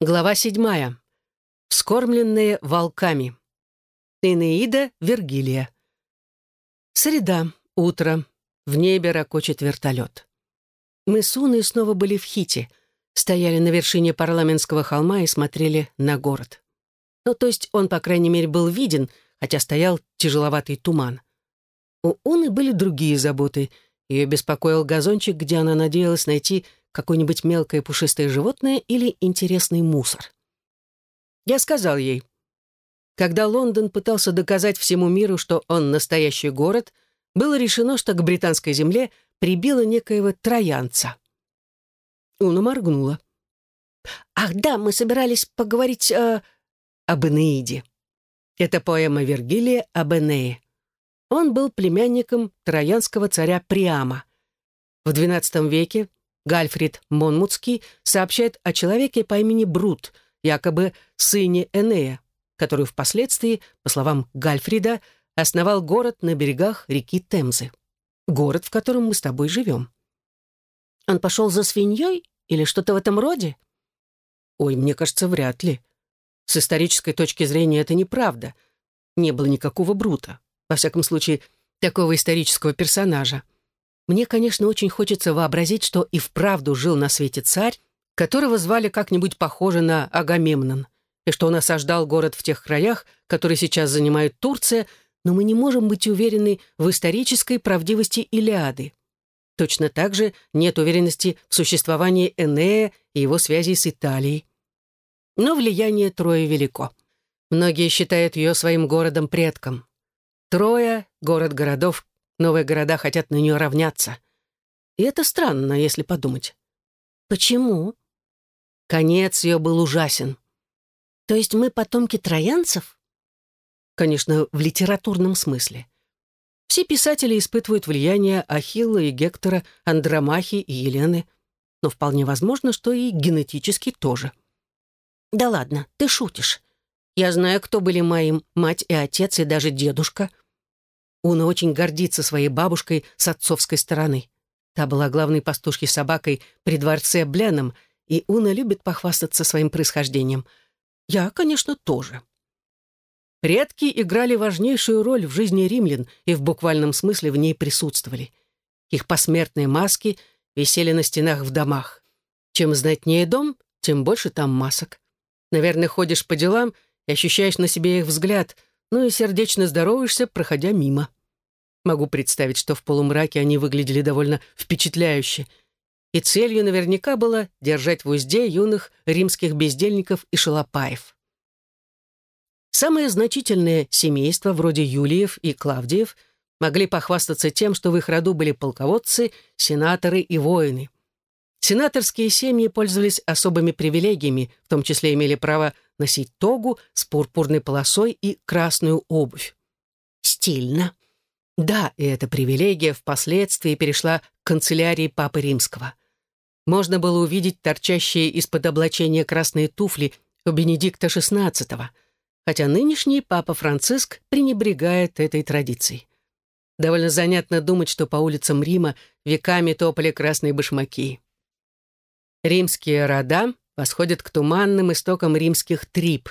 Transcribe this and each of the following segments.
Глава седьмая. Вскормленные волками. Энеида Вергилия. Среда, утро. В небе ракочет вертолет. Мы с Уной снова были в Хите, стояли на вершине парламентского холма и смотрели на город. Ну, то есть он, по крайней мере, был виден, хотя стоял тяжеловатый туман. У Уны были другие заботы. Ее беспокоил газончик, где она надеялась найти какое-нибудь мелкое пушистое животное или интересный мусор. Я сказал ей, когда Лондон пытался доказать всему миру, что он настоящий город, было решено, что к британской земле прибило некоего троянца. Уна моргнула. «Ах да, мы собирались поговорить э, об Энеиде. Это поэма Вергилия об Энее. Он был племянником троянского царя Приама. В XII веке Гальфрид Монмутский сообщает о человеке по имени Брут, якобы сыне Энея, который впоследствии, по словам Гальфрида, основал город на берегах реки Темзы. Город, в котором мы с тобой живем. Он пошел за свиньей или что-то в этом роде? Ой, мне кажется, вряд ли. С исторической точки зрения это неправда. Не было никакого Брута. Во всяком случае, такого исторического персонажа. Мне, конечно, очень хочется вообразить, что и вправду жил на свете царь, которого звали как-нибудь похоже на Агамемнон, и что он осаждал город в тех краях, которые сейчас занимает Турция, но мы не можем быть уверены в исторической правдивости Илиады. Точно так же нет уверенности в существовании Энея и его связей с Италией. Но влияние Трои велико. Многие считают ее своим городом-предком. Троя — город городов, Новые города хотят на нее равняться. И это странно, если подумать. Почему? Конец ее был ужасен. То есть мы потомки троянцев? Конечно, в литературном смысле. Все писатели испытывают влияние Ахилла и Гектора, Андромахи и Елены, но вполне возможно, что и генетически тоже. Да ладно, ты шутишь. Я знаю, кто были моим мать и отец, и даже дедушка — Уна очень гордится своей бабушкой с отцовской стороны. Та была главной пастушкой собакой при дворце Бленом, и Уна любит похвастаться своим происхождением. Я, конечно, тоже. Предки играли важнейшую роль в жизни римлян и в буквальном смысле в ней присутствовали. Их посмертные маски висели на стенах в домах. Чем знатнее дом, тем больше там масок. Наверное, ходишь по делам и ощущаешь на себе их взгляд, ну и сердечно здороваешься, проходя мимо. Могу представить, что в полумраке они выглядели довольно впечатляюще. И целью наверняка было держать в узде юных римских бездельников и шалопаев. Самые значительные семейства, вроде Юлиев и Клавдиев, могли похвастаться тем, что в их роду были полководцы, сенаторы и воины. Сенаторские семьи пользовались особыми привилегиями, в том числе имели право носить тогу с пурпурной полосой и красную обувь. Стильно. Да, и эта привилегия впоследствии перешла к канцелярии Папы Римского. Можно было увидеть торчащие из-под облачения красные туфли у Бенедикта XVI, хотя нынешний Папа Франциск пренебрегает этой традицией. Довольно занятно думать, что по улицам Рима веками топали красные башмаки. Римские рода восходят к туманным истокам римских трип,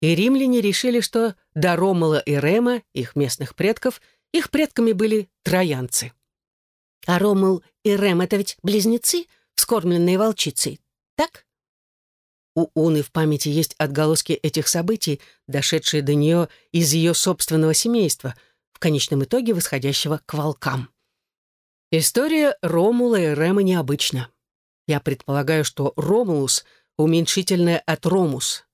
и римляне решили, что до Ромала и Рема, их местных предков, их предками были троянцы. А Ромул и Рем — это ведь близнецы, вскормленные волчицей, так? У Уны в памяти есть отголоски этих событий, дошедшие до нее из ее собственного семейства, в конечном итоге восходящего к волкам. История Ромула и Рема необычна. Я предполагаю, что Ромулус — уменьшительное от Ромус.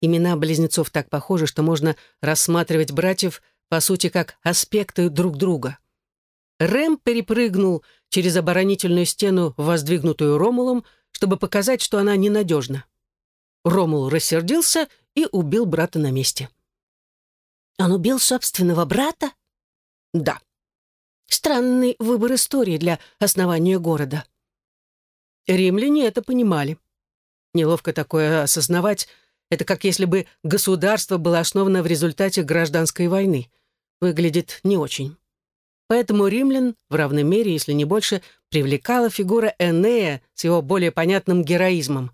Имена близнецов так похожи, что можно рассматривать братьев по сути, как аспекты друг друга. Рэм перепрыгнул через оборонительную стену, воздвигнутую Ромулом, чтобы показать, что она ненадежна. Ромул рассердился и убил брата на месте. «Он убил собственного брата?» «Да». Странный выбор истории для основания города. Римляне это понимали. Неловко такое осознавать. Это как если бы государство было основано в результате гражданской войны — выглядит не очень. Поэтому римлян, в равной мере, если не больше, привлекала фигура Энея с его более понятным героизмом.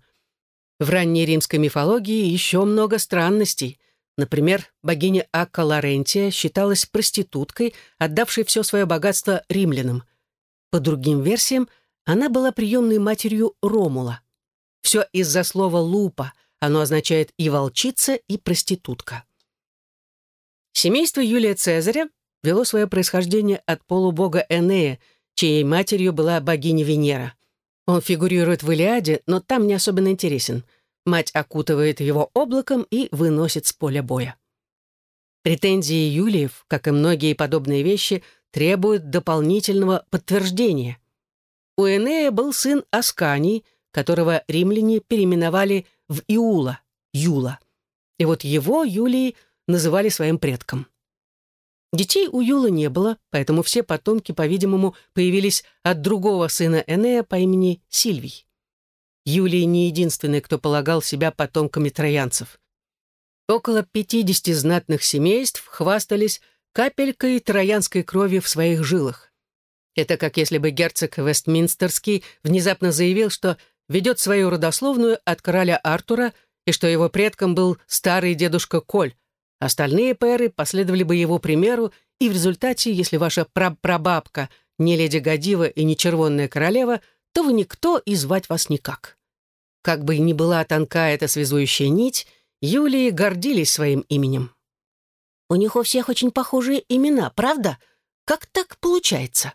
В ранней римской мифологии еще много странностей. Например, богиня Акка Лорентия считалась проституткой, отдавшей все свое богатство римлянам. По другим версиям, она была приемной матерью Ромула. Все из-за слова «лупа», оно означает и волчица, и проститутка. Семейство Юлия Цезаря вело свое происхождение от полубога Энея, чьей матерью была богиня Венера. Он фигурирует в Илиаде, но там не особенно интересен. Мать окутывает его облаком и выносит с поля боя. Претензии Юлиев, как и многие подобные вещи, требуют дополнительного подтверждения. У Энея был сын Асканий, которого римляне переименовали в Иула, Юла. И вот его Юлии называли своим предком. Детей у Юлы не было, поэтому все потомки, по-видимому, появились от другого сына Энея по имени Сильвий. Юлий не единственный, кто полагал себя потомками троянцев. Около 50 знатных семейств хвастались капелькой троянской крови в своих жилах. Это как если бы герцог Вестминстерский внезапно заявил, что ведет свою родословную от короля Артура и что его предком был старый дедушка Коль, Остальные пэры последовали бы его примеру, и в результате, если ваша прапрабабка не леди Годива и не червонная королева, то вы никто и звать вас никак. Как бы ни была тонка эта связующая нить, Юлии гордились своим именем. У них у всех очень похожие имена, правда? Как так получается?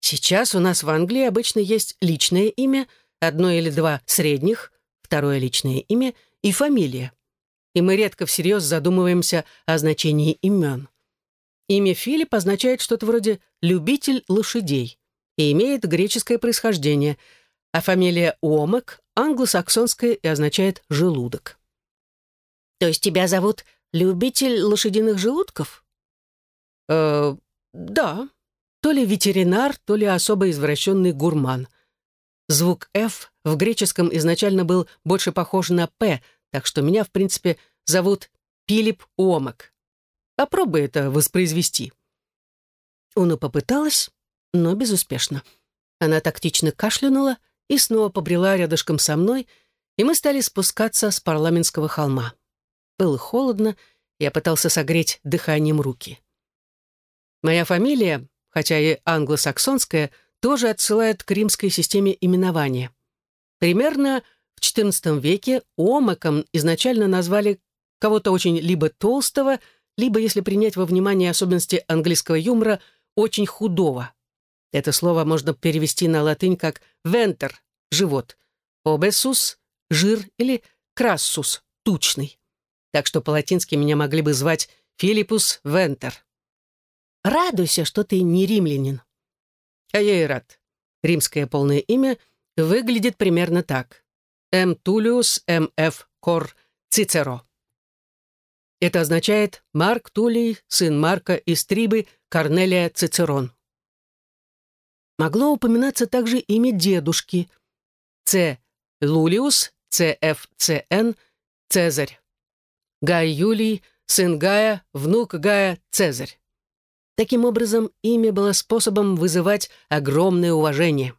Сейчас у нас в Англии обычно есть личное имя, одно или два средних, второе личное имя и фамилия и мы редко всерьез задумываемся о значении имен. Имя Филипп означает что-то вроде «любитель лошадей» и имеет греческое происхождение, а фамилия Омек англосаксонская и означает «желудок». «То есть тебя зовут любитель лошадиных желудков?» «Э, да. То ли ветеринар, то ли особо извращенный гурман. Звук «Ф» в греческом изначально был больше похож на «П», так что меня, в принципе, зовут Пилип Уомак. Попробуй это воспроизвести». Уна попыталась, но безуспешно. Она тактично кашлянула и снова побрела рядышком со мной, и мы стали спускаться с парламентского холма. Было холодно, я пытался согреть дыханием руки. Моя фамилия, хотя и англосаксонская, тоже отсылает к римской системе именования. Примерно XIV веке омаком изначально назвали кого-то очень либо толстого, либо, если принять во внимание особенности английского юмора, очень худого. Это слово можно перевести на латынь как «вентер» — живот, «обесус» — жир или «крассус» — тучный. Так что по-латински меня могли бы звать Филиппус Вентер. Радуйся, что ты не римлянин. А я и рад. Римское полное имя выглядит примерно так. М. Тулиус М. Ф. Кор Цицеро. Это означает Марк Тулий, сын Марка из Трибы, Корнелия Цицерон. Могло упоминаться также имя дедушки. Ц. Лулиус, Ц. Ф. Ц. Н. Цезарь. Гай Юлий, сын Гая, внук Гая, Цезарь. Таким образом, имя было способом вызывать огромное уважение.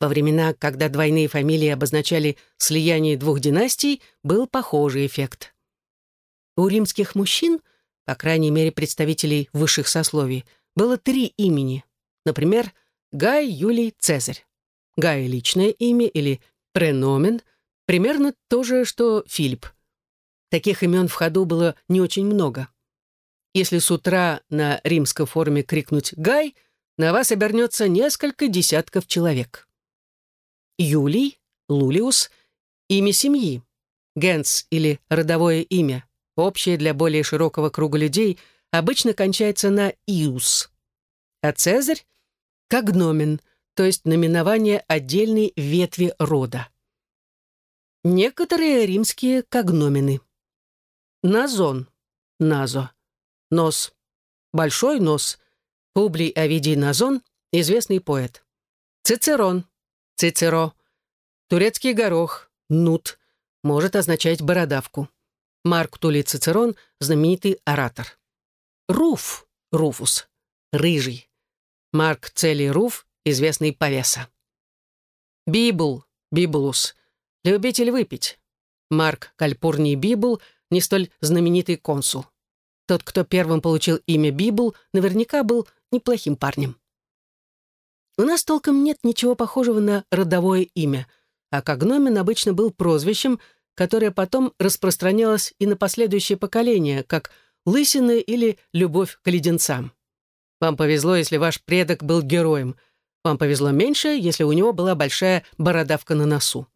Во времена, когда двойные фамилии обозначали слияние двух династий, был похожий эффект. У римских мужчин, по крайней мере представителей высших сословий, было три имени. Например, Гай Юлий Цезарь. Гай — личное имя или преномен, примерно то же, что Филипп. Таких имен в ходу было не очень много. Если с утра на римском форуме крикнуть «Гай», на вас обернется несколько десятков человек. Юлий, Лулиус — имя семьи. Генс или родовое имя, общее для более широкого круга людей, обычно кончается на «иус». А Цезарь — когномен, то есть наименование отдельной ветви рода. Некоторые римские когномены. Назон, Назо, нос, большой нос, Публий Овидий Назон, известный поэт. Цицерон, Цицеро. Турецкий горох, нут, может означать бородавку. Марк Туллий Цицерон – знаменитый оратор. Руф, Руфус, рыжий. Марк Целий Руф – известный повеса. Библ, Бибулус, Любитель выпить. Марк Кальпурний Библ не столь знаменитый консул. Тот, кто первым получил имя Библ, наверняка был неплохим парнем. У нас толком нет ничего похожего на родовое имя, а Когномен обычно был прозвищем, которое потом распространялось и на последующее поколение, как лысины или любовь к леденцам. Вам повезло, если ваш предок был героем. Вам повезло меньше, если у него была большая бородавка на носу.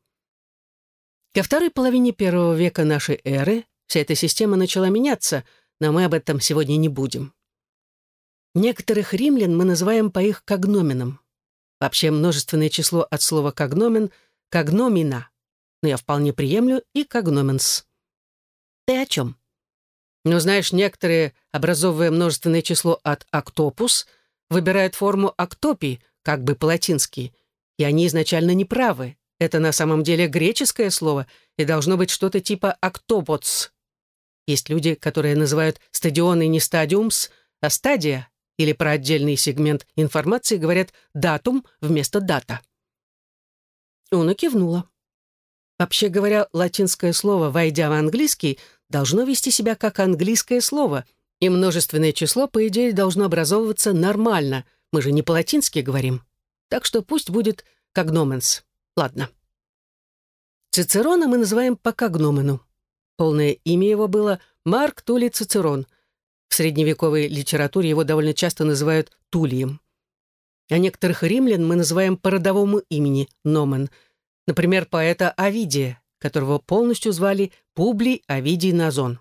Ко второй половине первого века нашей эры вся эта система начала меняться, но мы об этом сегодня не будем. Некоторых римлян мы называем по их когноменам. Вообще множественное число от слова «когномен» — «когномина», но я вполне приемлю и «когноменс». Ты о чем? Ну, знаешь, некоторые, образовывая множественное число от «октопус», выбирают форму «октопий», как бы по-латински, и они изначально неправы. Это на самом деле греческое слово и должно быть что-то типа «октопоц». Есть люди, которые называют стадионы не «стадиумс», а «стадия», или про отдельный сегмент информации говорят «датум» вместо «дата». Уна кивнула. Вообще говоря, латинское слово, войдя в английский, должно вести себя как английское слово, и множественное число, по идее, должно образовываться нормально. Мы же не по-латински говорим. Так что пусть будет когноменс. Ладно. Цицерона мы называем по когномену. Полное имя его было Марк Тулий Цицерон, в средневековой литературе его довольно часто называют Тулием. А некоторых римлян мы называем по родовому имени Номен. Например, поэта Овидия, которого полностью звали Публий Овидий Назон.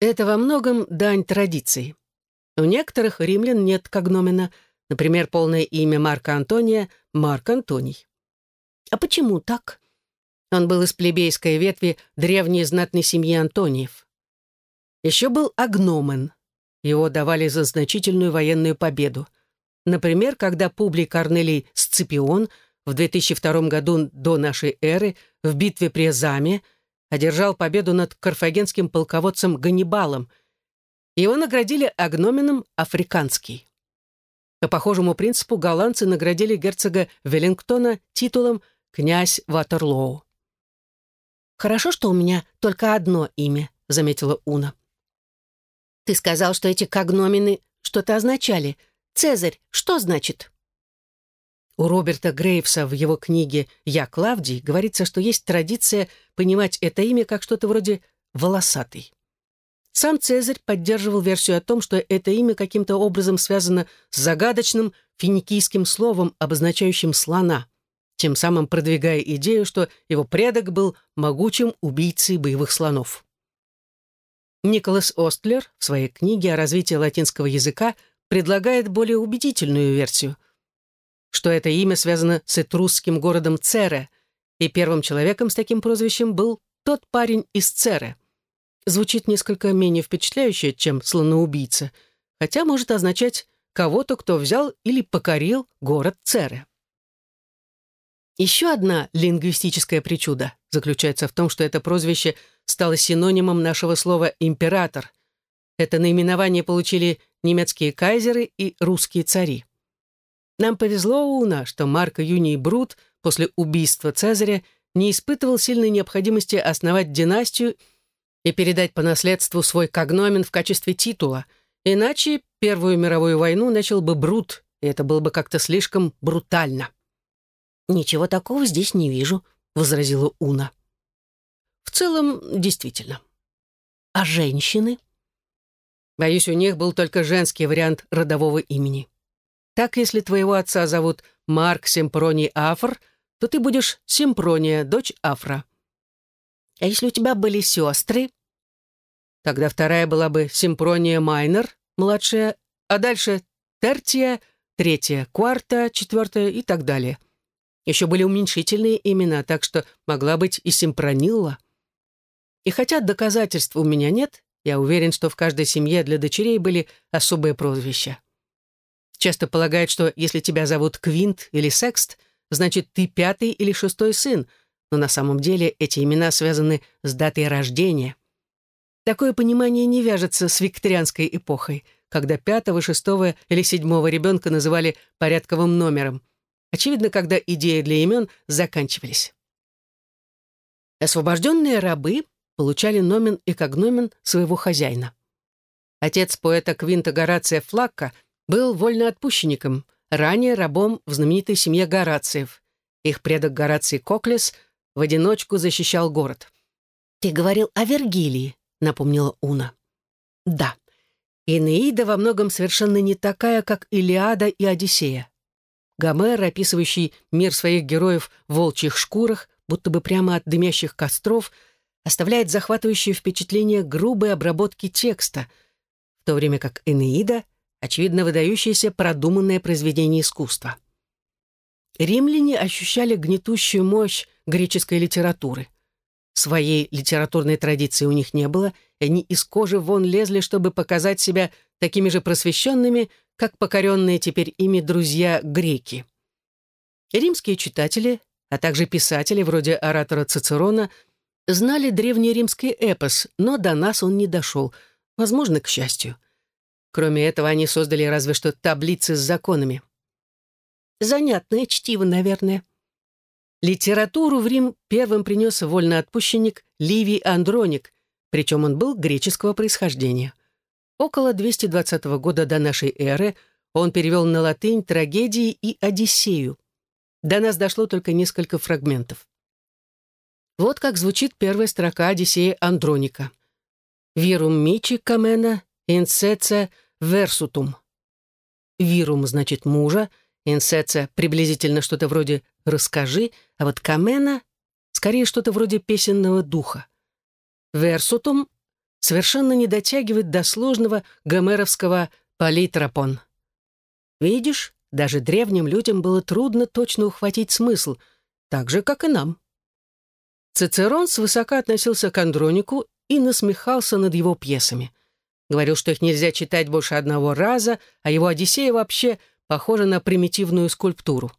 Это во многом дань традиции. У некоторых римлян нет когномена, например, полное имя Марка Антония — Марк Антоний. А почему так? Он был из плебейской ветви древней знатной семьи Антониев. Еще был агномен, его давали за значительную военную победу. Например, когда Публий Корнелий Сципион в 2002 году до нашей эры в битве при Заме одержал победу над карфагенским полководцем Ганнибалом. Его наградили агноменом «Африканский». По похожему принципу голландцы наградили герцога Веллингтона титулом «Князь Ватерлоу». «Хорошо, что у меня только одно имя», — заметила Уна. Ты сказал, что эти когномены что-то означали. Цезарь, что значит? У Роберта Грейвса в его книге «Я Клавдий» говорится, что есть традиция понимать это имя как что-то вроде «волосатый». Сам Цезарь поддерживал версию о том, что это имя каким-то образом связано с загадочным финикийским словом, обозначающим слона, тем самым продвигая идею, что его предок был могучим убийцей боевых слонов. Николас Остлер в своей книге о развитии латинского языка предлагает более убедительную версию, что это имя связано с этрусским городом Цере, и первым человеком с таким прозвищем был тот парень из Цере. Звучит несколько менее впечатляюще, чем слоноубийца, хотя может означать кого-то, кто взял или покорил город Цере. Еще одна лингвистическая причуда заключается в том, что это прозвище стало синонимом нашего слова «император». Это наименование получили немецкие кайзеры и русские цари. Нам повезло, Уна, что Марко Юний Брут после убийства Цезаря не испытывал сильной необходимости основать династию и передать по наследству свой когномен в качестве титула, иначе Первую мировую войну начал бы Брут, и это было бы как-то слишком брутально. «Ничего такого здесь не вижу», — возразила Уна. «В целом, действительно. А женщины?» Боюсь, у них был только женский вариант родового имени. Так, если твоего отца зовут Марк Семпроний Афр, то ты будешь Семпрония, дочь Афра. А если у тебя были сестры? Тогда вторая была бы Семпрония Майнер, младшая, а дальше Тертия, третья, Кварта, четвертая и так далее. Еще были уменьшительные имена, так что могла быть и Симпронилла. И хотя доказательств у меня нет, я уверен, что в каждой семье для дочерей были особые прозвища. Часто полагают, что если тебя зовут Квинт или Секст, значит, ты пятый или шестой сын, но на самом деле эти имена связаны с датой рождения. Такое понимание не вяжется с викторианской эпохой, когда пятого, шестого или седьмого ребенка называли порядковым номером – Очевидно, когда идеи для имен заканчивались. Освобожденные рабы получали номен и когномен своего хозяина. Отец поэта Квинта Горация Флакка был вольноотпущенником, ранее рабом в знаменитой семье Горациев. Их предок Гораций Коклес в одиночку защищал город. «Ты говорил о Вергилии», — напомнила Уна. «Да. Инеида во многом совершенно не такая, как Илиада и Одиссея. Гомер, описывающий мир своих героев в волчьих шкурах, будто бы прямо от дымящих костров, оставляет захватывающее впечатление грубой обработки текста, в то время как Энеида — очевидно выдающееся продуманное произведение искусства. Римляне ощущали гнетущую мощь греческой литературы. Своей литературной традиции у них не было, и они из кожи вон лезли, чтобы показать себя такими же просвещенными, как покоренные теперь ими друзья-греки. Римские читатели, а также писатели вроде оратора Цицерона, знали древний римский эпос, но до нас он не дошел, возможно, к счастью. Кроме этого, они создали разве что таблицы с законами. Занятное чтиво, наверное. Литературу в Рим первым принес вольноотпущенник Ливий Андроник, причем он был греческого происхождения. Около 220 года до нашей эры он перевел на латынь трагедии и Одиссею. До нас дошло только несколько фрагментов. Вот как звучит первая строка Одиссея Андроника. «Вирум мичи камена инсеце версутум». «Вирум» значит «мужа», инсеце приблизительно что-то вроде «расскажи», а вот камена скорее что-то вроде песенного духа. Версутум совершенно не дотягивает до сложного гомеровского политропон. Видишь, даже древним людям было трудно точно ухватить смысл, так же, как и нам. Цицерон свысока относился к Андронику и насмехался над его пьесами. Говорил, что их нельзя читать больше одного раза, а его «Одиссея» вообще похожа на примитивную скульптуру.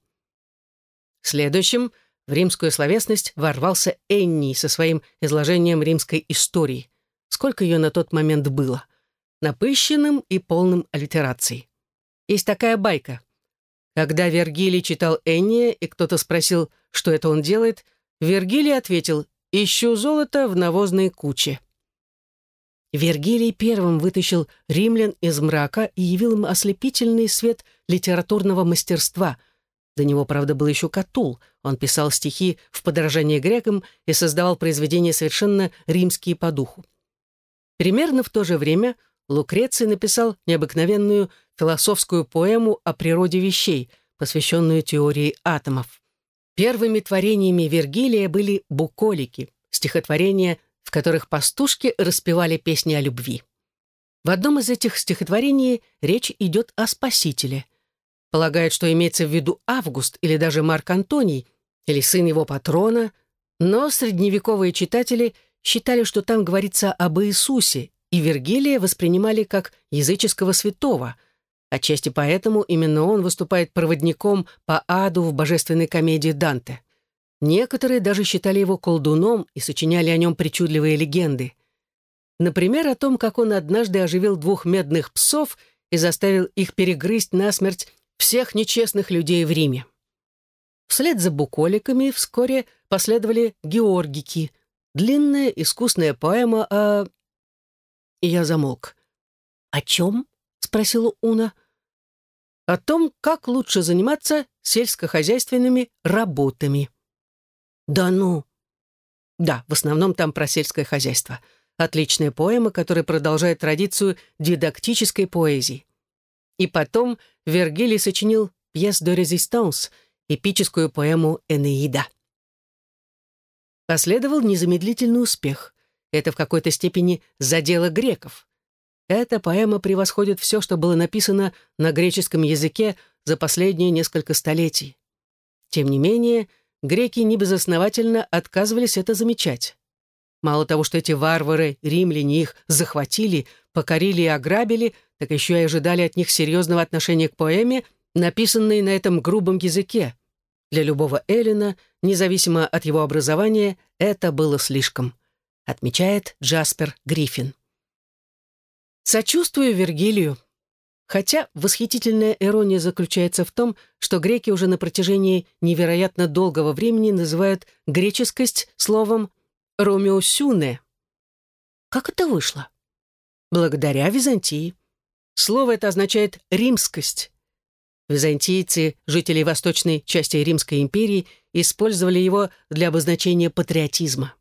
Следующим в римскую словесность ворвался Энний со своим изложением римской истории. Сколько ее на тот момент было? Напыщенным и полным аллитерацией. Есть такая байка. Когда Вергилий читал Энния, и кто-то спросил, что это он делает, Вергилий ответил «Ищу золото в навозной куче». Вергилий первым вытащил римлян из мрака и явил им ослепительный свет литературного мастерства – до него, правда, был еще Катул. Он писал стихи в подражание грекам и создавал произведения совершенно римские по духу. Примерно в то же время Лукреций написал необыкновенную философскую поэму о природе вещей, посвященную теории атомов. Первыми творениями Вергилия были буколики, стихотворения, в которых пастушки распевали песни о любви. В одном из этих стихотворений речь идет о Спасителе – полагает, что имеется в виду Август или даже Марк Антоний, или сын его патрона, но средневековые читатели считали, что там говорится об Иисусе, и Вергилия воспринимали как языческого святого. Отчасти поэтому именно он выступает проводником по аду в божественной комедии Данте. Некоторые даже считали его колдуном и сочиняли о нем причудливые легенды. Например, о том, как он однажды оживил двух медных псов и заставил их перегрызть насмерть всех нечестных людей в Риме. Вслед за буколиками вскоре последовали георгики, длинная искусная поэма о... Я замолк. «О чем?» — спросила Уна. «О том, как лучше заниматься сельскохозяйственными работами». «Да ну!» «Да, в основном там про сельское хозяйство. Отличная поэма, которая продолжает традицию дидактической поэзии. И потом Вергилий сочинил «Пьес de résistance» — эпическую поэму «Энеида». Последовал незамедлительный успех. Это в какой-то степени задело греков. Эта поэма превосходит все, что было написано на греческом языке за последние несколько столетий. Тем не менее, греки небезосновательно отказывались это замечать. Мало того, что эти варвары, римляне их захватили, покорили и ограбили, так еще и ожидали от них серьезного отношения к поэме, написанной на этом грубом языке. Для любого Эллина, независимо от его образования, это было слишком, отмечает Джаспер Гриффин. Сочувствую Вергилию. Хотя восхитительная ирония заключается в том, что греки уже на протяжении невероятно долгого времени называют греческость словом Ромеосюне. Как это вышло? Благодаря Византии. Слово это означает «римскость». Византийцы, жители восточной части Римской империи, использовали его для обозначения патриотизма.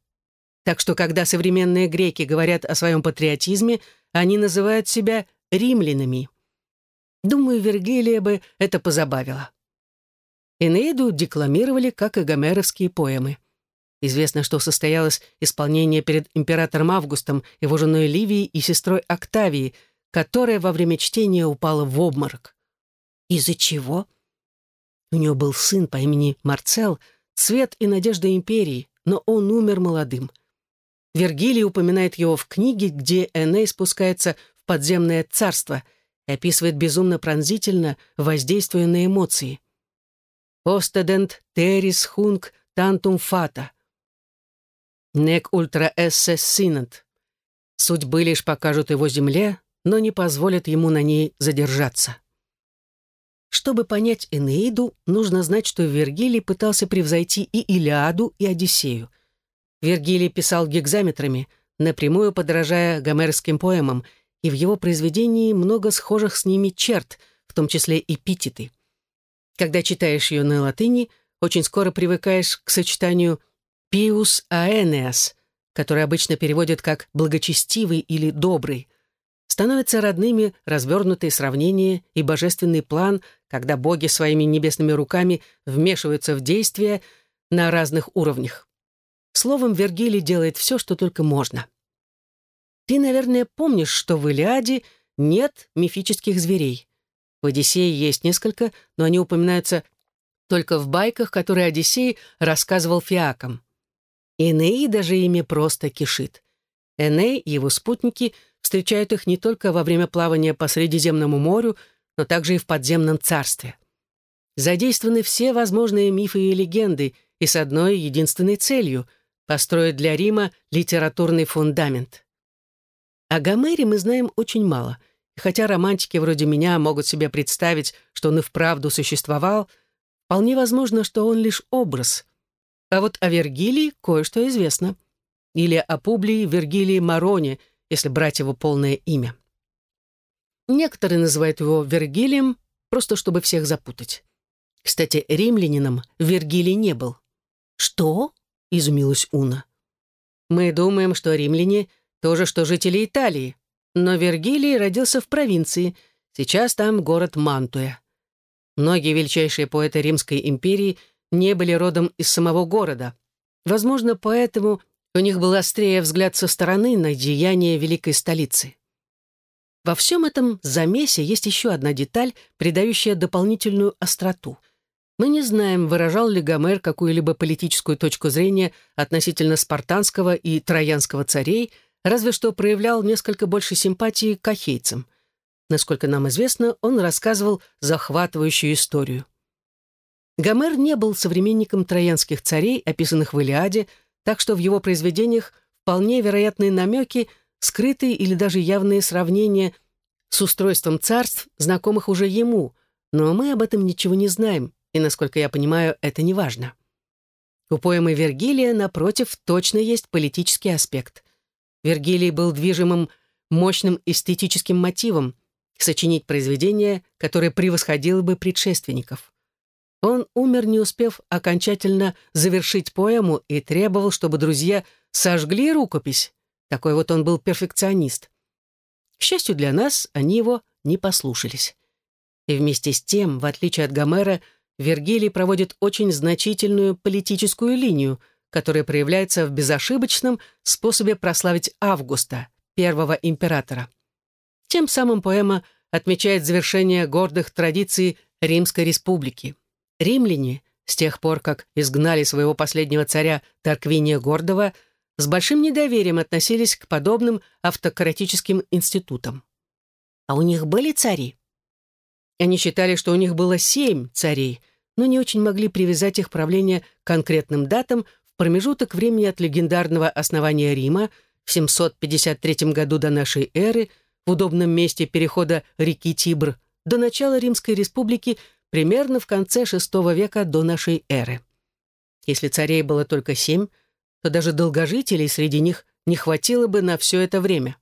Так что, когда современные греки говорят о своем патриотизме, они называют себя римлянами. Думаю, Вергилия бы это позабавило. Энеиду декламировали, как и гомеровские поэмы. Известно, что состоялось исполнение перед императором Августом, его женой Ливией и сестрой Октавией, которая во время чтения упала в обморок. Из-за чего? У нее был сын по имени Марцел, цвет и надежда империи, но он умер молодым. Вергилий упоминает его в книге, где Эней спускается в подземное царство и описывает безумно пронзительно, воздействуя на эмоции. «Остедент терис хунг тантум фата». «Нек ультра эссе синат». Судьбы лишь покажут его земле, но не позволят ему на ней задержаться. Чтобы понять Энеиду, нужно знать, что Вергилий пытался превзойти и Илиаду, и Одиссею. Вергилий писал гекзаметрами, напрямую подражая гомерским поэмам, и в его произведении много схожих с ними черт, в том числе эпитеты. Когда читаешь ее на латыни, очень скоро привыкаешь к сочетанию «pius aeneas», который обычно переводят как «благочестивый» или «добрый», становятся родными развернутые сравнения и божественный план, когда боги своими небесными руками вмешиваются в действия на разных уровнях. Словом, Вергилий делает все, что только можно. Ты, наверное, помнишь, что в Илиаде нет мифических зверей. В Одиссее есть несколько, но они упоминаются только в байках, которые Одиссей рассказывал фиакам. Энеида же ими просто кишит. Эней и его спутники — встречают их не только во время плавания по Средиземному морю, но также и в подземном царстве. Задействованы все возможные мифы и легенды, и с одной единственной целью — построить для Рима литературный фундамент. О Гомере мы знаем очень мало, и хотя романтики вроде меня могут себе представить, что он и вправду существовал, вполне возможно, что он лишь образ. А вот о Вергилии кое-что известно. Или о Публии Вергилии Мароне — если брать его полное имя. Некоторые называют его Вергилием, просто чтобы всех запутать. Кстати, римлянином Вергилий не был. «Что?» — изумилась Уна. «Мы думаем, что римляне — то же, что жители Италии, но Вергилий родился в провинции, сейчас там город Мантуя. Многие величайшие поэты Римской империи не были родом из самого города. Возможно, поэтому у них был острее взгляд со стороны на деяния великой столицы. Во всем этом замесе есть еще одна деталь, придающая дополнительную остроту. Мы не знаем, выражал ли Гомер какую-либо политическую точку зрения относительно спартанского и троянского царей, разве что проявлял несколько больше симпатии к ахейцам. Насколько нам известно, он рассказывал захватывающую историю. Гомер не был современником троянских царей, описанных в Илиаде, так что в его произведениях вполне вероятны намеки, скрытые или даже явные сравнения с устройством царств, знакомых уже ему, но мы об этом ничего не знаем, и, насколько я понимаю, это не важно. У поэмы Вергилия, напротив, точно есть политический аспект. Вергилий был движимым мощным эстетическим мотивом сочинить произведение, которое превосходило бы предшественников. Он умер, не успев окончательно завершить поэму и требовал, чтобы друзья сожгли рукопись. Такой вот он был перфекционист. К счастью для нас, они его не послушались. И вместе с тем, в отличие от Гомера, Вергилий проводит очень значительную политическую линию, которая проявляется в безошибочном способе прославить Августа, первого императора. Тем самым поэма отмечает завершение гордых традиций Римской республики. Римляне, с тех пор, как изгнали своего последнего царя Тарквиния Гордова, с большим недоверием относились к подобным автократическим институтам. А у них были цари? Они считали, что у них было семь царей, но не очень могли привязать их правление к конкретным датам в промежуток времени от легендарного основания Рима в 753 году до нашей эры в удобном месте перехода реки Тибр до начала Римской республики примерно в конце VI века до нашей эры. Если царей было только семь, то даже долгожителей среди них не хватило бы на все это время.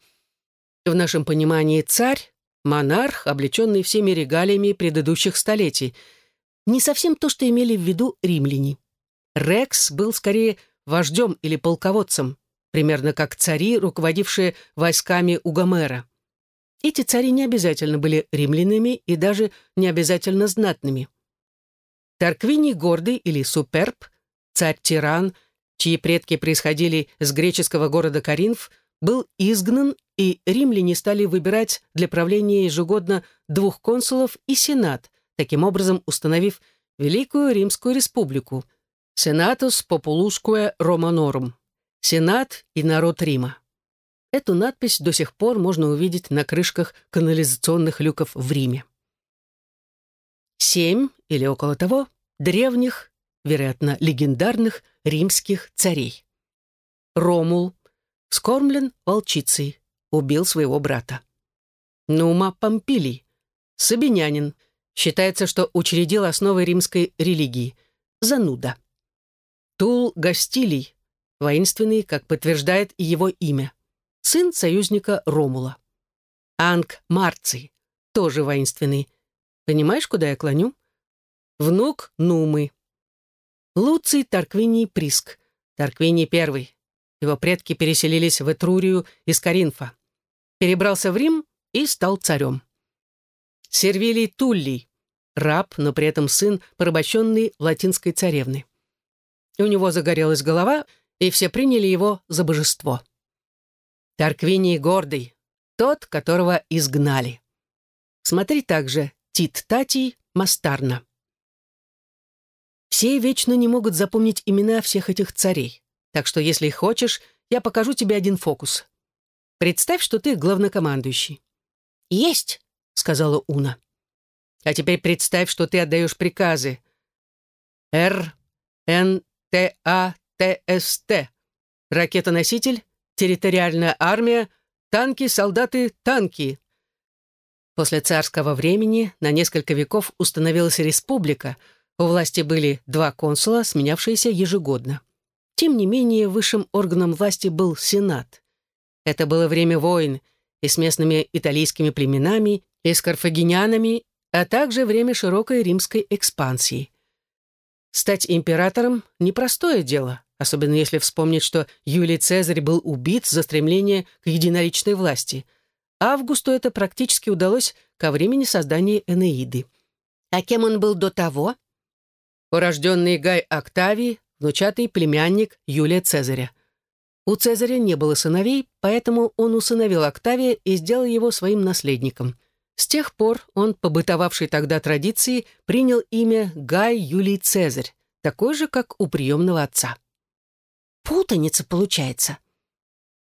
В нашем понимании царь — монарх, облеченный всеми регалиями предыдущих столетий. Не совсем то, что имели в виду римляне. Рекс был скорее вождем или полководцем, примерно как цари, руководившие войсками у Гомера. Эти цари не обязательно были римлянами и даже не обязательно знатными. Тарквиний Гордый или Суперб, царь-тиран, чьи предки происходили с греческого города Каринф, был изгнан, и римляне стали выбирать для правления ежегодно двух консулов и сенат, таким образом установив Великую Римскую Республику – Сенатус Populusque Романорум. Сенат и народ Рима. Эту надпись до сих пор можно увидеть на крышках канализационных люков в Риме. Семь, или около того, древних, вероятно, легендарных римских царей. Ромул, скормлен волчицей, убил своего брата. Нума Помпилий, сабинянин, считается, что учредил основы римской религии, зануда. Тул Гастилий, воинственный, как подтверждает и его имя, сын союзника Ромула. Анг Марций, тоже воинственный. Понимаешь, куда я клоню? Внук Нумы. Луций Тарквиний Приск, Тарквиний I. Его предки переселились в Этрурию из Каринфа. Перебрался в Рим и стал царем. Сервилий Туллий, раб, но при этом сын порабощенный латинской царевны у него загорелась голова, и все приняли его за божество. Тарквиний гордый, тот, которого изгнали. Смотри также Тит Татий Мастарна. Все вечно не могут запомнить имена всех этих царей, так что, если хочешь, я покажу тебе один фокус. Представь, что ты главнокомандующий. «Есть!» — сказала Уна. «А теперь представь, что ты отдаешь приказы. Р, Н, ТАТСТ. Ракетоноситель, территориальная армия, танки, солдаты, танки. После царского времени на несколько веков установилась республика, у власти были два консула, сменявшиеся ежегодно. Тем не менее, высшим органом власти был Сенат. Это было время войн и с местными италийскими племенами, и с карфагенянами, а также время широкой римской экспансии. Стать императором — непростое дело, особенно если вспомнить, что Юлий Цезарь был убит за стремление к единоличной власти. Августу это практически удалось ко времени создания Энеиды. А кем он был до того? Урожденный Гай Октавий, внучатый племянник Юлия Цезаря. У Цезаря не было сыновей, поэтому он усыновил Октавия и сделал его своим наследником — с тех пор он, побытовавший тогда традиции, принял имя Гай Юлий Цезарь, такой же, как у приемного отца. Путаница получается.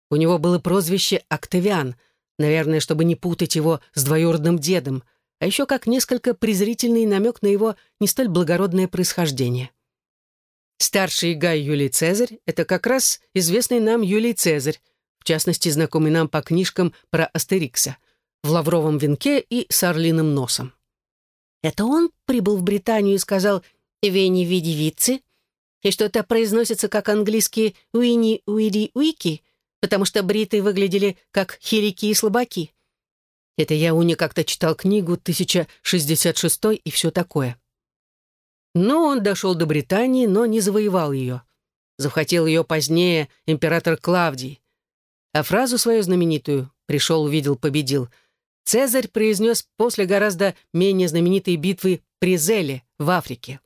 У него было прозвище Октавиан, наверное, чтобы не путать его с двоюродным дедом, а еще как несколько презрительный намек на его не столь благородное происхождение. Старший Гай Юлий Цезарь — это как раз известный нам Юлий Цезарь, в частности, знакомый нам по книжкам про Астерикса — в лавровом венке и с орлиным носом. Это он прибыл в Британию и сказал «Вени види вицы», и что это произносится как английский «уини уиди уики», потому что бриты выглядели как хирики и слабаки. Это я у Уни как-то читал книгу 1066 и все такое. Но он дошел до Британии, но не завоевал ее. Захватил ее позднее император Клавдий. А фразу свою знаменитую «пришел, увидел, победил» Цезарь произнес после гораздо менее знаменитой битвы при Зеле в Африке.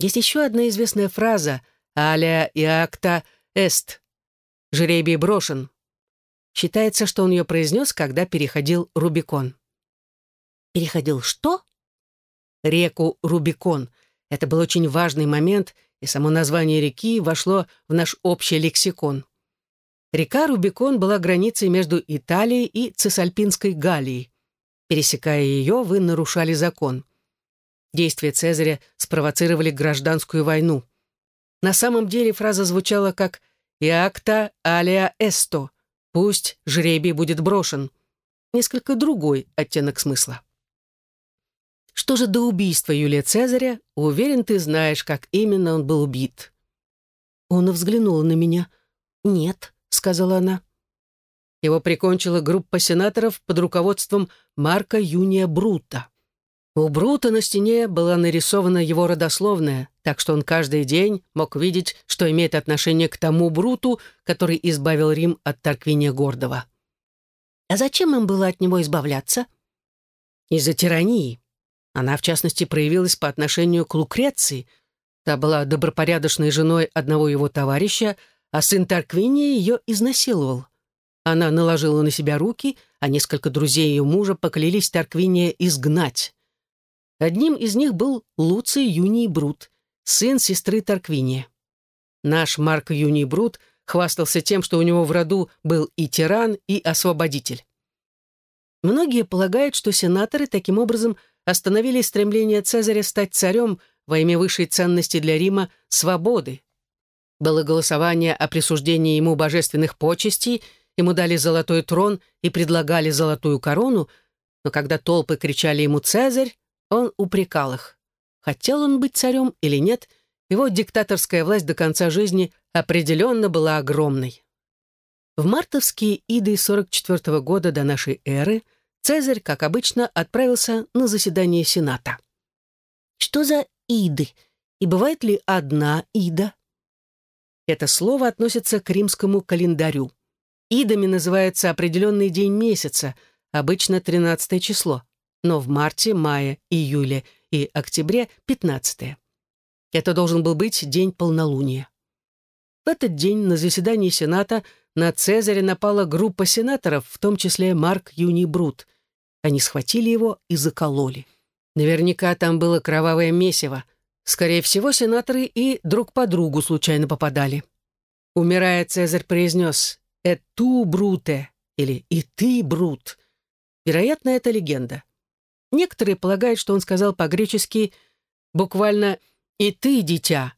Есть еще одна известная фраза «Аля и акта эст» — «Жребий брошен». Считается, что он ее произнес, когда переходил Рубикон. Переходил что? Реку Рубикон. Это был очень важный момент, и само название реки вошло в наш общий лексикон. Река Рубикон была границей между Италией и Цесальпинской Галлией. Пересекая ее, вы нарушали закон. Действия Цезаря спровоцировали гражданскую войну. На самом деле фраза звучала как «Иакта алия эсто» — «Пусть жребий будет брошен». Несколько другой оттенок смысла. Что же до убийства Юлия Цезаря, уверен, ты знаешь, как именно он был убит. Уна взглянула на меня. «Нет», — сказала она. Его прикончила группа сенаторов под руководством Марка Юния Брута. У Брута на стене была нарисована его родословная, так что он каждый день мог видеть, что имеет отношение к тому Бруту, который избавил Рим от Тарквиния Гордого. А зачем им было от него избавляться? Из-за тирании. Она, в частности, проявилась по отношению к Лукреции. Та была добропорядочной женой одного его товарища, а сын Тарквиния ее изнасиловал. Она наложила на себя руки, а несколько друзей ее мужа поклялись Тарквиния изгнать. Одним из них был Луций Юний Брут, сын сестры Тарквиния. Наш Марк Юний Брут хвастался тем, что у него в роду был и тиран, и освободитель. Многие полагают, что сенаторы таким образом остановили стремление Цезаря стать царем во имя высшей ценности для Рима – свободы. Было голосование о присуждении ему божественных почестей, ему дали золотой трон и предлагали золотую корону, но когда толпы кричали ему «Цезарь», он упрекал их. Хотел он быть царем или нет, его диктаторская власть до конца жизни определенно была огромной. В мартовские иды 44 года до нашей эры Цезарь, как обычно, отправился на заседание Сената. Что за иды? И бывает ли одна ида? Это слово относится к римскому календарю. Идами называется определенный день месяца, обычно 13 число но в марте, мае, июле и октябре — 15 Это должен был быть день полнолуния. В этот день на заседании Сената на Цезаря напала группа сенаторов, в том числе Марк Юний Брут. Они схватили его и закололи. Наверняка там было кровавое месиво. Скорее всего, сенаторы и друг по другу случайно попадали. Умирая, Цезарь произнес «Эту, Бруте» или «И ты, Брут». Вероятно, это легенда. Некоторые полагают, что он сказал по-гречески буквально «и ты, дитя»,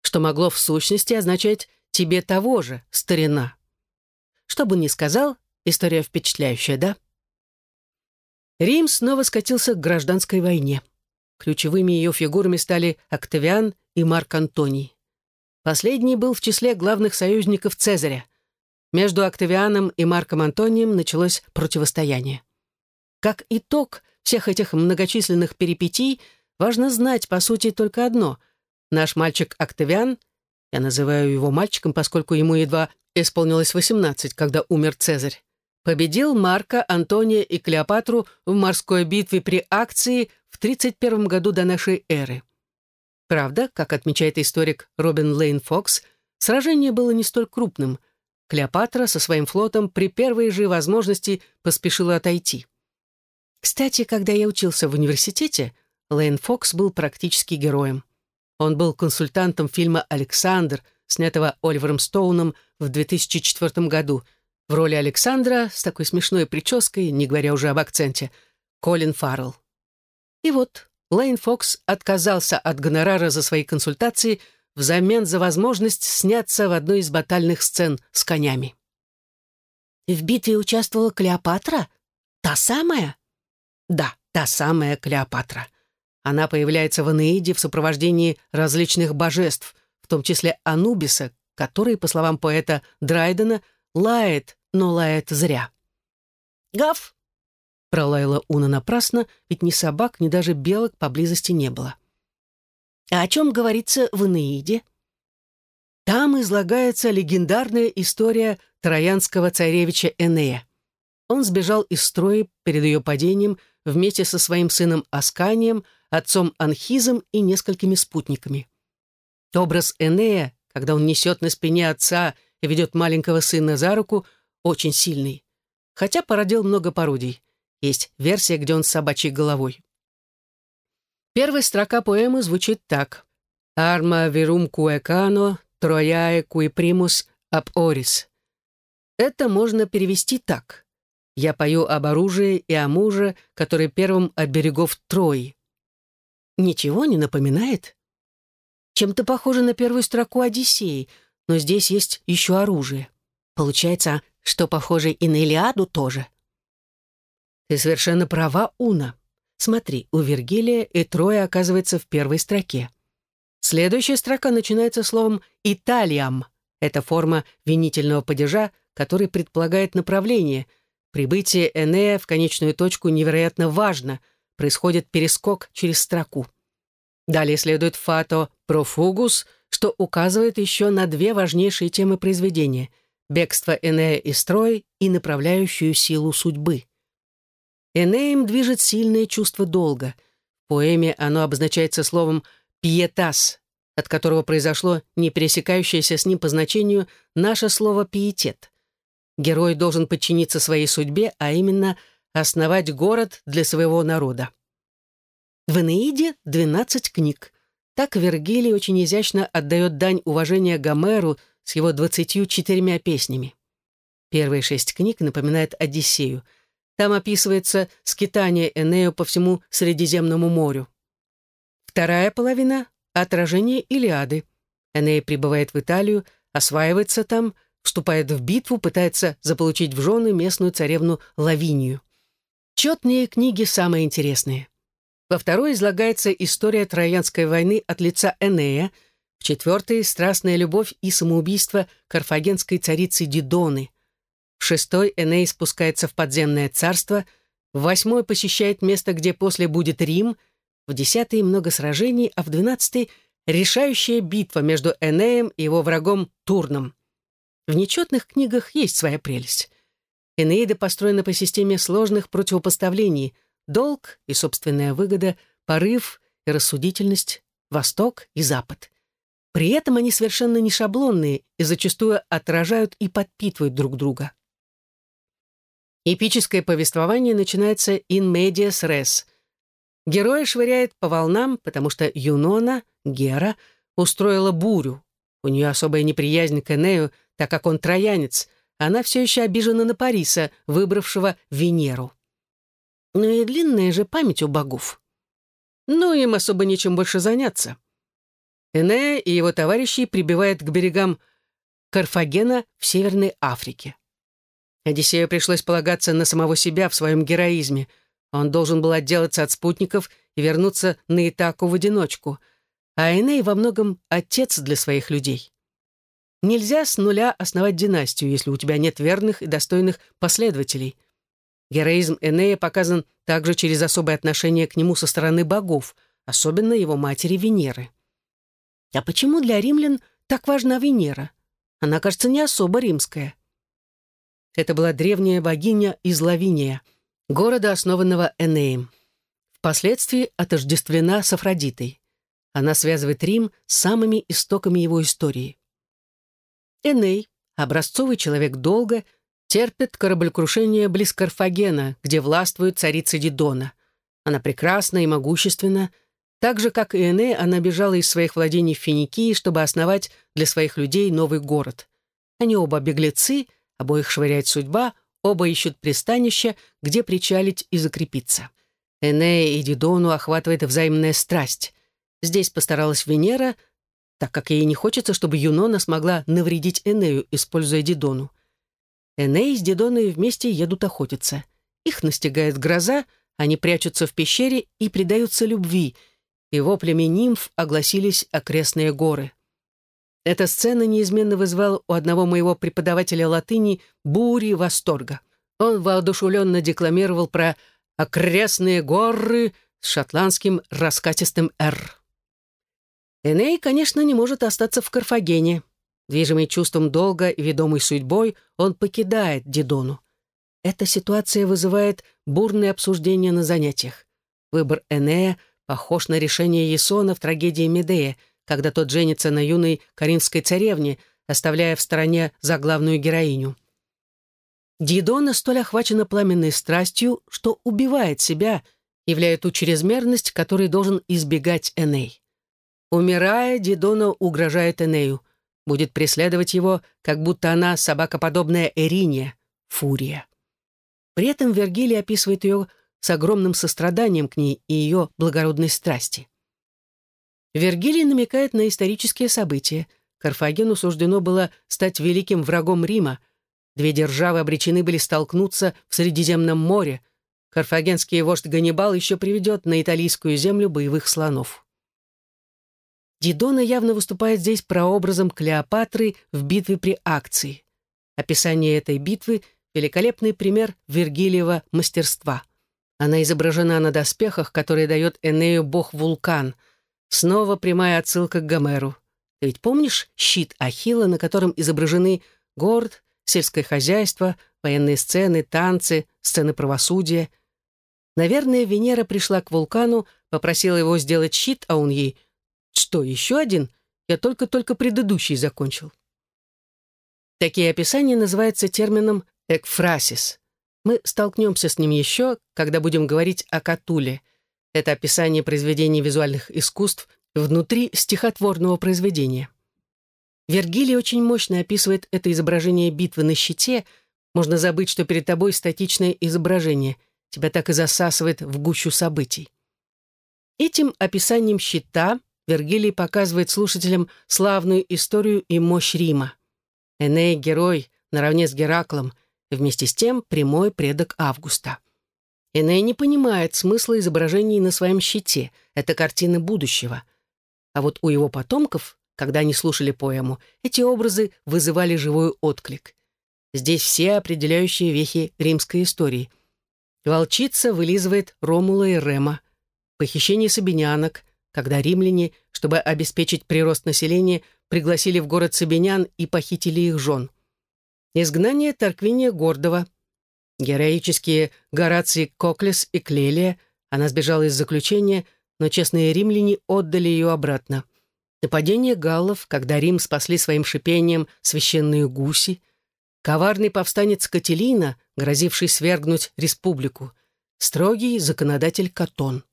что могло в сущности означать «тебе того же, старина». Что бы ни сказал, история впечатляющая, да? Рим снова скатился к гражданской войне. Ключевыми ее фигурами стали Октавиан и Марк Антоний. Последний был в числе главных союзников Цезаря. Между Октавианом и Марком Антонием началось противостояние. Как итог, всех этих многочисленных перипетий важно знать, по сути, только одно. Наш мальчик Октавиан, я называю его мальчиком, поскольку ему едва исполнилось 18, когда умер Цезарь, победил Марка, Антония и Клеопатру в морской битве при акции в 31 году до нашей эры. Правда, как отмечает историк Робин Лейн Фокс, сражение было не столь крупным. Клеопатра со своим флотом при первой же возможности поспешила отойти. Кстати, когда я учился в университете, Лейн Фокс был практически героем. Он был консультантом фильма «Александр», снятого Оливером Стоуном в 2004 году. В роли Александра, с такой смешной прической, не говоря уже об акценте, Колин Фаррелл. И вот Лейн Фокс отказался от гонорара за свои консультации взамен за возможность сняться в одной из батальных сцен с конями. «В битве участвовала Клеопатра? Та самая?» Да, та самая Клеопатра. Она появляется в Энеиде в сопровождении различных божеств, в том числе Анубиса, который, по словам поэта Драйдена, лает, но лает зря. «Гав!» — пролаяла Уна напрасно, ведь ни собак, ни даже белок поблизости не было. «А о чем говорится в Энеиде?» Там излагается легендарная история троянского царевича Энея. Он сбежал из строя перед ее падением — вместе со своим сыном Асканием, отцом Анхизом и несколькими спутниками. Образ Энея, когда он несет на спине отца и ведет маленького сына за руку, очень сильный. Хотя породил много пародий. Есть версия, где он с собачьей головой. Первая строка поэмы звучит так. «Арма верум куэкано, трояе куи примус ап орис». Это можно перевести так. Я пою об оружии и о муже, который первым от берегов Трои. Ничего не напоминает? Чем-то похоже на первую строку Одиссеи, но здесь есть еще оружие. Получается, что похоже и на Илиаду тоже. Ты совершенно права, Уна. Смотри, у Вергилия и Троя оказывается в первой строке. Следующая строка начинается словом «италиам». Это форма винительного падежа, который предполагает направление. Прибытие Энея в конечную точку невероятно важно. Происходит перескок через строку. Далее следует «фато профугус», что указывает еще на две важнейшие темы произведения — бегство Энея из строя и направляющую силу судьбы. Энеем движет сильное чувство долга. В поэме оно обозначается словом «пиетас», от которого произошло не пересекающееся с ним по значению наше слово «пиетет». Герой должен подчиниться своей судьбе, а именно основать город для своего народа. В Энеиде 12 книг. Так Вергилий очень изящно отдает дань уважения Гомеру с его 24 песнями. Первые шесть книг напоминают Одиссею. Там описывается скитание Энею по всему Средиземному морю. Вторая половина — отражение Илиады. Эней прибывает в Италию, осваивается там, вступает в битву, пытается заполучить в жены местную царевну Лавинию. Четные книги самые интересные. Во второй излагается история Троянской войны от лица Энея, в четвертой — страстная любовь и самоубийство карфагенской царицы Дидоны. В шестой Эней спускается в подземное царство, в восьмой посещает место, где после будет Рим — в десятой много сражений, а в двенадцатой — решающая битва между Энеем и его врагом Турном. В нечетных книгах есть своя прелесть. Энеида построена по системе сложных противопоставлений — долг и собственная выгода, порыв и рассудительность, восток и запад. При этом они совершенно не шаблонные и зачастую отражают и подпитывают друг друга. Эпическое повествование начинается in medias res, Героя швыряет по волнам, потому что Юнона, Гера, устроила бурю. У нее особая неприязнь к Энею, так как он троянец. Она все еще обижена на Париса, выбравшего Венеру. Ну и длинная же память у богов. Ну, им особо нечем больше заняться. Энея и его товарищи прибивают к берегам Карфагена в Северной Африке. Одиссею пришлось полагаться на самого себя в своем героизме — он должен был отделаться от спутников и вернуться на Итаку в одиночку, а Эней во многом отец для своих людей. Нельзя с нуля основать династию, если у тебя нет верных и достойных последователей. Героизм Энея показан также через особое отношение к нему со стороны богов, особенно его матери Венеры. А почему для римлян так важна Венера? Она, кажется, не особо римская. Это была древняя богиня из Лавиния — города, основанного Энеем. Впоследствии отождествлена с Афродитой. Она связывает Рим с самыми истоками его истории. Эней, образцовый человек долга, терпит кораблекрушение близ Карфагена, где властвует царица Дидона. Она прекрасна и могущественна. Так же, как и Эней, она бежала из своих владений в Финикии, чтобы основать для своих людей новый город. Они оба беглецы, обоих швыряет судьба, Оба ищут пристанище, где причалить и закрепиться. Энея и Дидону охватывает взаимная страсть. Здесь постаралась Венера, так как ей не хочется, чтобы Юнона смогла навредить Энею, используя Дидону. Эней с Дидоной вместе едут охотиться. Их настигает гроза, они прячутся в пещере и предаются любви, и воплями нимф огласились окрестные горы. Эта сцена неизменно вызывала у одного моего преподавателя латыни бури восторга. Он воодушевленно декламировал про «окрестные горы» с шотландским раскатистым «р». Эней, конечно, не может остаться в Карфагене. Движимый чувством долга и ведомый судьбой, он покидает Дидону. Эта ситуация вызывает бурные обсуждения на занятиях. Выбор Энея похож на решение Есона в трагедии Медея — когда тот женится на юной коринфской царевне, оставляя в стороне заглавную героиню. Дидона столь охвачена пламенной страстью, что убивает себя, являя ту чрезмерность, которой должен избегать Эней. Умирая, Дидона угрожает Энею, будет преследовать его, как будто она собакоподобная Эриния, фурия. При этом Вергилий описывает ее с огромным состраданием к ней и ее благородной страсти. Вергилий намекает на исторические события. Карфагену суждено было стать великим врагом Рима. Две державы обречены были столкнуться в Средиземном море. Карфагенский вождь Ганнибал еще приведет на италийскую землю боевых слонов. Дидона явно выступает здесь прообразом Клеопатры в битве при акции. Описание этой битвы — великолепный пример Вергилиева мастерства. Она изображена на доспехах, которые дает Энею бог-вулкан. Снова прямая отсылка к Гомеру. Ты ведь помнишь щит Ахилла, на котором изображены город, сельское хозяйство, военные сцены, танцы, сцены правосудия? Наверное, Венера пришла к вулкану, попросила его сделать щит, а он ей «Что, еще один? Я только-только предыдущий закончил». Такие описания называются термином «экфрасис». Мы столкнемся с ним еще, когда будем говорить о Катуле. Это описание произведений визуальных искусств внутри стихотворного произведения. Вергилий очень мощно описывает это изображение битвы на щите. Можно забыть, что перед тобой статичное изображение. Тебя так и засасывает в гущу событий. Этим описанием щита Вергилий показывает слушателям славную историю и мощь Рима. Эней — герой, наравне с Гераклом, и вместе с тем прямой предок Августа. Эней не понимает смысла изображений на своем щите. Это картины будущего. А вот у его потомков, когда они слушали поэму, эти образы вызывали живой отклик. Здесь все определяющие вехи римской истории. Волчица вылизывает Ромула и Рема. Похищение сабинянок, когда римляне, чтобы обеспечить прирост населения, пригласили в город Сабинян и похитили их жен. Изгнание Тарквиния Гордова. Героические Гораций Коклес и Клелия. Она сбежала из заключения, но честные римляне отдали ее обратно. Нападение галлов, когда Рим спасли своим шипением священные гуси. Коварный повстанец Кателина, грозивший свергнуть республику. Строгий законодатель Катон.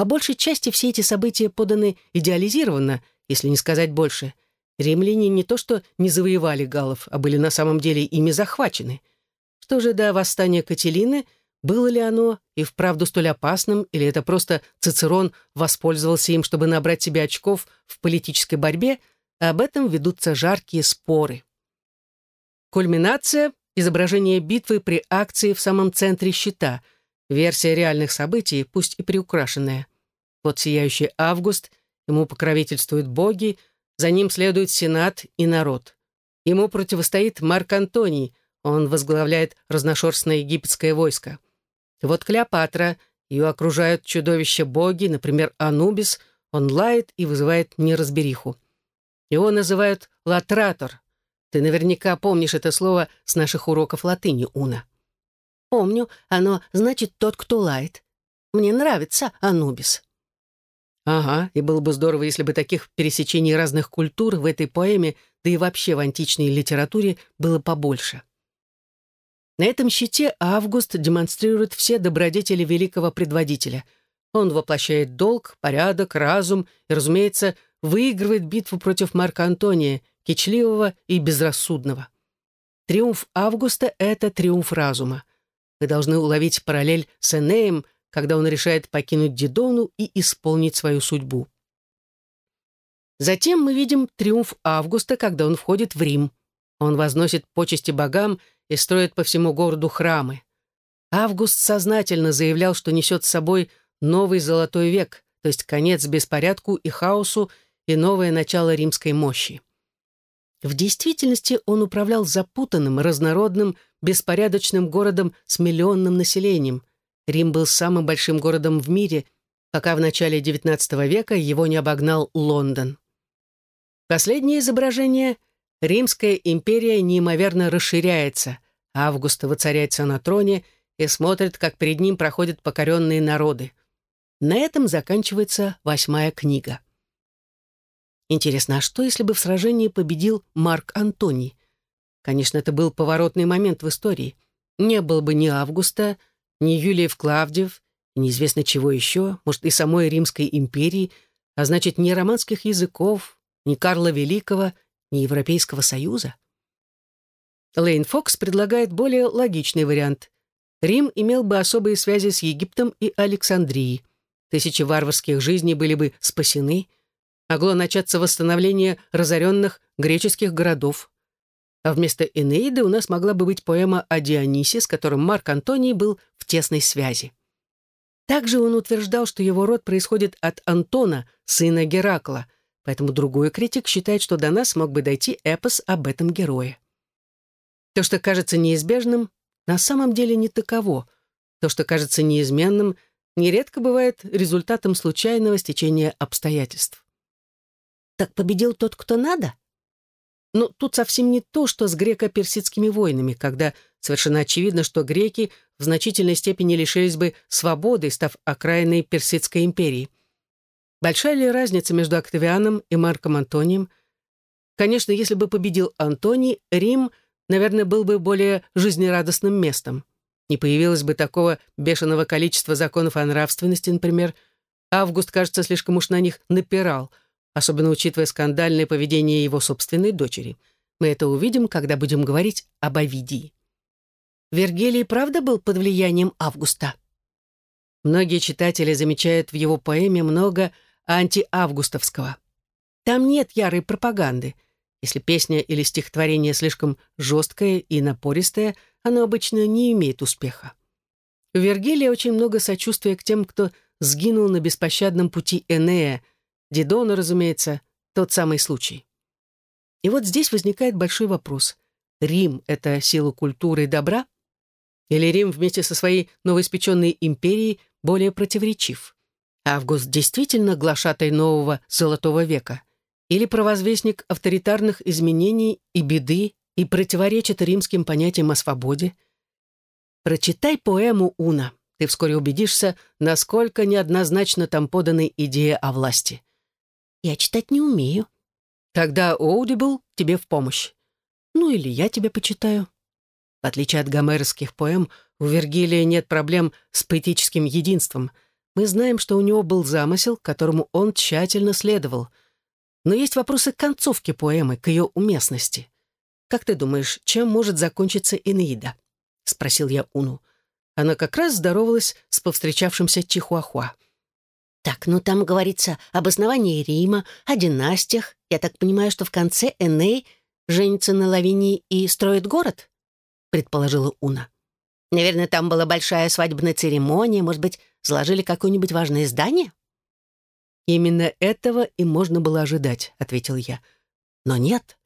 По большей части все эти события поданы идеализированно, если не сказать больше. Римляне не то что не завоевали галлов, а были на самом деле ими захвачены. Что же до восстания Кателины, было ли оно и вправду столь опасным, или это просто Цицерон воспользовался им, чтобы набрать себе очков в политической борьбе, об этом ведутся жаркие споры. Кульминация — изображение битвы при акции в самом центре щита, версия реальных событий, пусть и приукрашенная. Вот сияющий август, ему покровительствуют боги, за ним следует сенат и народ. Ему противостоит Марк Антоний, он возглавляет разношерстное египетское войско. вот Клеопатра, ее окружают чудовища-боги, например, Анубис, он лает и вызывает неразбериху. Его называют латратор. Ты наверняка помнишь это слово с наших уроков латыни, Уна. Помню, оно значит «тот, кто лает». Мне нравится Анубис. Ага, и было бы здорово, если бы таких пересечений разных культур в этой поэме, да и вообще в античной литературе, было побольше. На этом щите Август демонстрирует все добродетели великого предводителя. Он воплощает долг, порядок, разум и, разумеется, выигрывает битву против Марка Антония, кичливого и безрассудного. Триумф Августа — это триумф разума. Вы должны уловить параллель с Энеем — когда он решает покинуть Дидону и исполнить свою судьбу. Затем мы видим триумф Августа, когда он входит в Рим. Он возносит почести богам и строит по всему городу храмы. Август сознательно заявлял, что несет с собой новый золотой век, то есть конец беспорядку и хаосу и новое начало римской мощи. В действительности он управлял запутанным, разнородным, беспорядочным городом с миллионным населением, Рим был самым большим городом в мире, пока в начале XIX века его не обогнал Лондон. Последнее изображение — Римская империя неимоверно расширяется, Августа воцаряется на троне и смотрит, как перед ним проходят покоренные народы. На этом заканчивается восьмая книга. Интересно, а что, если бы в сражении победил Марк Антоний? Конечно, это был поворотный момент в истории. Не было бы ни Августа, ни Юлиев Клавдиев, неизвестно чего еще, может, и самой Римской империи, а значит, ни романских языков, ни Карла Великого, ни Европейского Союза. Лейн Фокс предлагает более логичный вариант. Рим имел бы особые связи с Египтом и Александрией. Тысячи варварских жизней были бы спасены. Могло начаться восстановление разоренных греческих городов. А вместо Энеиды у нас могла бы быть поэма о Дионисе, с которым Марк Антоний был в тесной связи. Также он утверждал, что его род происходит от Антона, сына Геракла, поэтому другой критик считает, что до нас мог бы дойти эпос об этом герое. То, что кажется неизбежным, на самом деле не таково. То, что кажется неизменным, нередко бывает результатом случайного стечения обстоятельств. Так победил тот, кто надо? Но тут совсем не то, что с греко-персидскими войнами, когда совершенно очевидно, что греки в значительной степени лишились бы свободы, став окраиной Персидской империи. Большая ли разница между Октавианом и Марком Антонием? Конечно, если бы победил Антоний, Рим, наверное, был бы более жизнерадостным местом. Не появилось бы такого бешеного количества законов о нравственности, например. Август, кажется, слишком уж на них напирал – особенно учитывая скандальное поведение его собственной дочери. Мы это увидим, когда будем говорить об Овидии. Вергилий правда был под влиянием Августа? Многие читатели замечают в его поэме много антиавгустовского. Там нет ярой пропаганды. Если песня или стихотворение слишком жесткое и напористое, оно обычно не имеет успеха. У Вергилия очень много сочувствия к тем, кто сгинул на беспощадном пути Энея, Дидона, разумеется, тот самый случай. И вот здесь возникает большой вопрос. Рим — это сила культуры и добра? Или Рим вместе со своей новоиспеченной империей более противоречив? Август действительно глашатай нового Золотого века? Или провозвестник авторитарных изменений и беды и противоречит римским понятиям о свободе? Прочитай поэму Уна. Ты вскоре убедишься, насколько неоднозначно там поданы идея о власти. Я читать не умею. Тогда Оудибл тебе в помощь. Ну или я тебе почитаю. В отличие от гомеровских поэм, у Вергилия нет проблем с поэтическим единством. Мы знаем, что у него был замысел, которому он тщательно следовал. Но есть вопросы к концовке поэмы, к ее уместности. «Как ты думаешь, чем может закончиться Энеида?» — спросил я Уну. Она как раз здоровалась с повстречавшимся Чихуахуа. Так, ну там говорится об основании Рима, о династиях. Я так понимаю, что в конце Эней женится на Лавинии и строит город? Предположила Уна. Наверное, там была большая свадебная церемония, может быть, заложили какое-нибудь важное здание? Именно этого и можно было ожидать, ответил я. Но нет.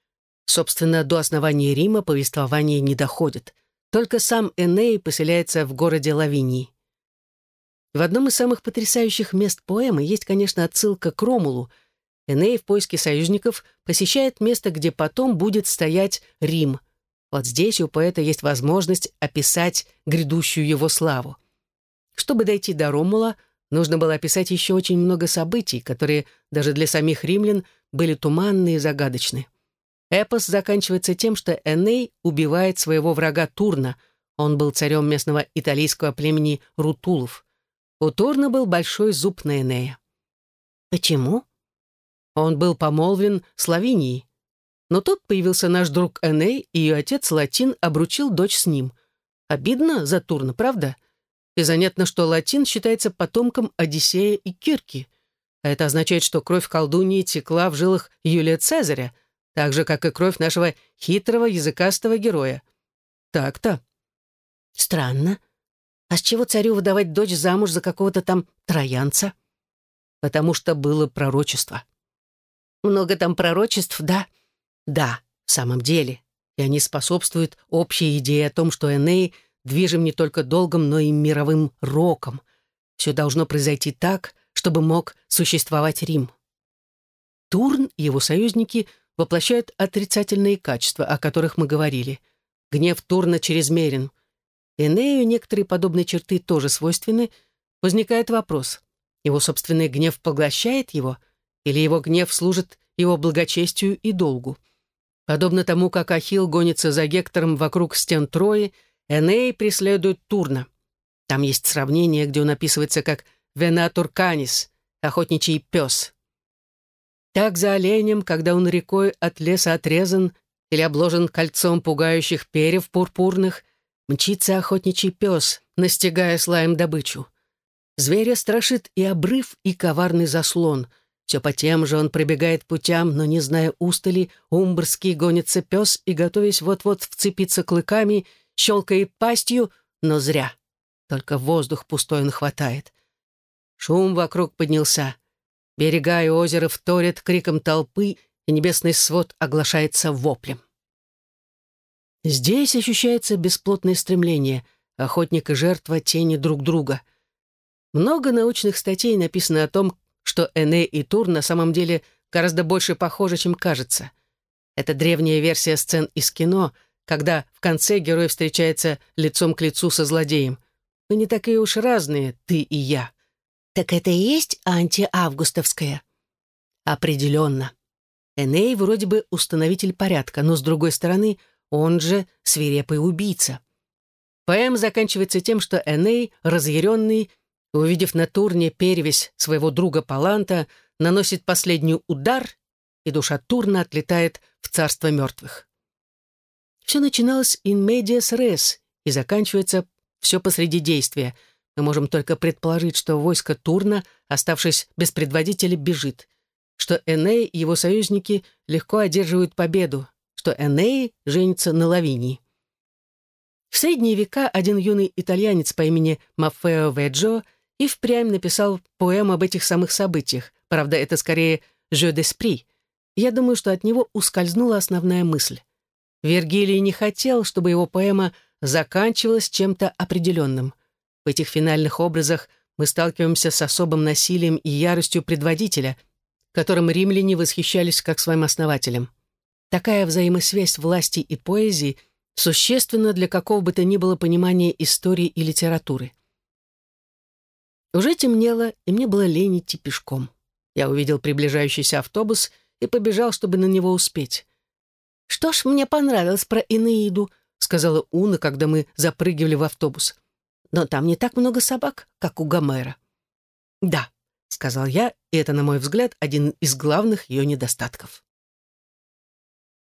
Собственно, до основания Рима повествование не доходит. Только сам Эней поселяется в городе Лавинии. В одном из самых потрясающих мест поэмы есть, конечно, отсылка к Ромулу. Эней в поиске союзников посещает место, где потом будет стоять Рим. Вот здесь у поэта есть возможность описать грядущую его славу. Чтобы дойти до Ромула, нужно было описать еще очень много событий, которые даже для самих римлян были туманны и загадочны. Эпос заканчивается тем, что Эней убивает своего врага Турна. Он был царем местного италийского племени Рутулов. У Турна был большой зуб на Энея. Почему? Он был помолвлен с Лавинией. Но тут появился наш друг Эней, и ее отец Латин обручил дочь с ним. Обидно за Турна, правда? И занятно, что Латин считается потомком Одиссея и Кирки. А это означает, что кровь колдуньи текла в жилах Юлия Цезаря, так же, как и кровь нашего хитрого языкастого героя. Так-то. Странно. А с чего царю выдавать дочь замуж за какого-то там троянца? Потому что было пророчество. Много там пророчеств, да? Да, в самом деле. И они способствуют общей идее о том, что Эней движим не только долгом, но и мировым роком. Все должно произойти так, чтобы мог существовать Рим. Турн и его союзники воплощают отрицательные качества, о которых мы говорили. Гнев Турна чрезмерен — Энею некоторые подобные черты тоже свойственны, возникает вопрос, его собственный гнев поглощает его, или его гнев служит его благочестию и долгу. Подобно тому, как Ахилл гонится за Гектором вокруг стен Трои, Эней преследует Турна. Там есть сравнение, где он описывается как «венатур канис», охотничий пес. Так за оленем, когда он рекой от леса отрезан или обложен кольцом пугающих перьев пурпурных – Мчится охотничий пес, настигая слаем добычу. Зверя страшит и обрыв, и коварный заслон. Все по тем же он пробегает путям, но, не зная устали, умбрский гонится пес и, готовясь вот-вот вцепиться клыками, щелкает пастью, но зря. Только воздух пустой он хватает. Шум вокруг поднялся. Берега и озеро вторят криком толпы, и небесный свод оглашается воплем. Здесь ощущается бесплотное стремление, охотник и жертва тени друг друга. Много научных статей написано о том, что Эне и Тур на самом деле гораздо больше похожи, чем кажется. Это древняя версия сцен из кино, когда в конце герой встречается лицом к лицу со злодеем. Мы не такие уж разные, ты и я. Так это и есть антиавгустовская? Определенно. Эней вроде бы установитель порядка, но, с другой стороны, он же свирепый убийца. Поэма заканчивается тем, что Эней, разъяренный, увидев на турне перевесь своего друга Паланта, наносит последний удар, и душа Турна отлетает в царство мертвых. Все начиналось in medias res и заканчивается все посреди действия. Мы можем только предположить, что войско Турна, оставшись без предводителя, бежит, что Эней и его союзники легко одерживают победу, что Эней женится на Лавинии. В средние века один юный итальянец по имени Маффео Веджо и впрямь написал поэму об этих самых событиях. Правда, это скорее «jeu d'esprit». Я думаю, что от него ускользнула основная мысль. Вергилий не хотел, чтобы его поэма заканчивалась чем-то определенным. В этих финальных образах мы сталкиваемся с особым насилием и яростью предводителя, которым римляне восхищались как своим основателем. Такая взаимосвязь власти и поэзии – существенно для какого бы то ни было понимания истории и литературы. Уже темнело, и мне было лень идти пешком. Я увидел приближающийся автобус и побежал, чтобы на него успеть. «Что ж, мне понравилось про Инеиду», — сказала Уна, когда мы запрыгивали в автобус. «Но там не так много собак, как у Гомера». «Да», — сказал я, и это, на мой взгляд, один из главных ее недостатков.